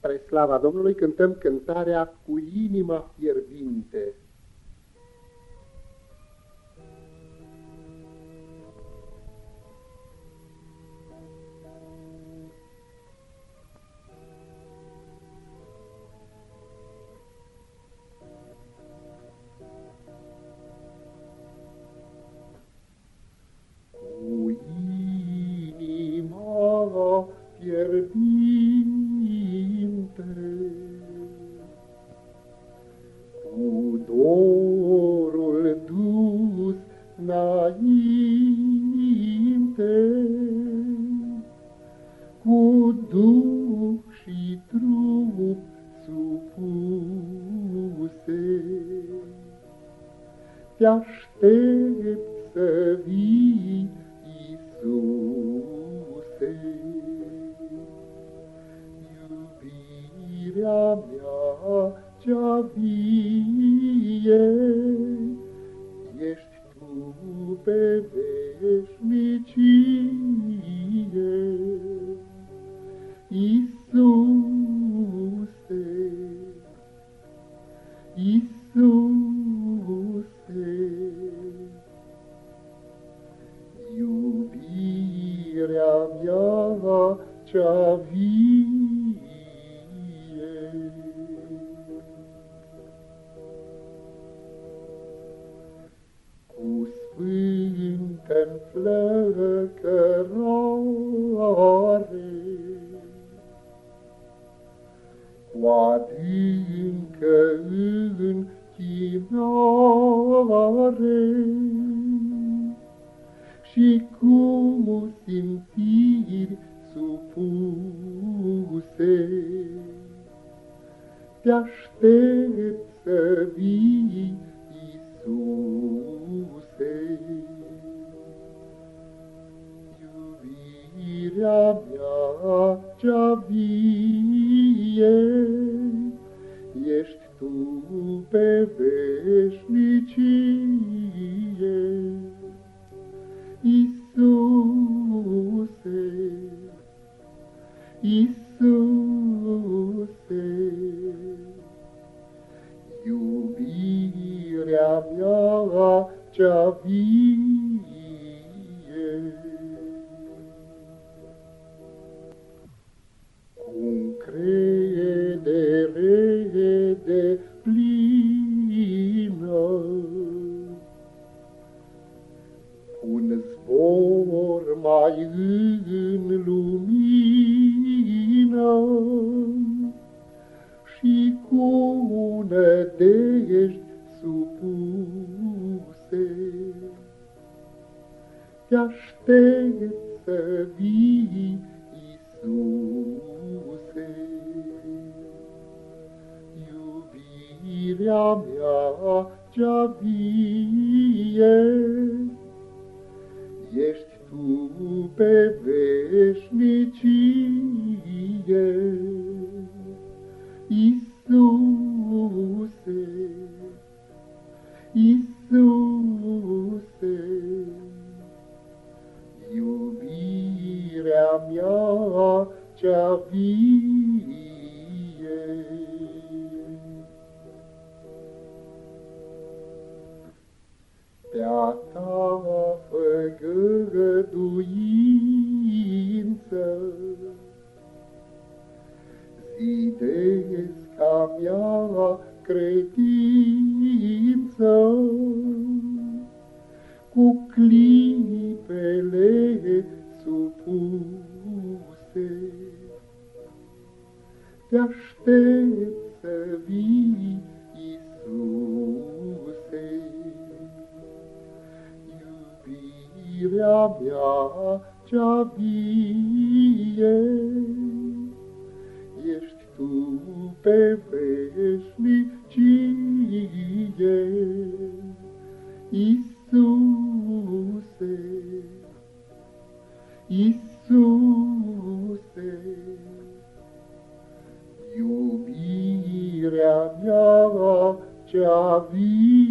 Spre slava Domnului cântăm cântarea cu inima fierbinte. Cu inima fierbinte înainte, cu duh și trup supuse. Te aștept să vii, Iisuse, cea vie, pe veșnicie. Iisuse, Iisuse, iubirea mea cea vie. Sfântă-n flăcărare, cu adâncă închinare și cu simțiri supuse. Te aștept să vii, Iisuse. Mea cea vie, Ești Tu pe veșnicie. Te aștept să vii, Iisuse. Iubirea mea cea vie, Ești Tu pe veșnicie. Iisuse, Iisuse, Pe-a ta făgăduință, zidesc a mea credință, cu clipele supuse. Te aștept să vii, Iisuse, iubirea mea cea vie, ești Tu pe veșnicie. Iisuse, Iisuse, cea vie.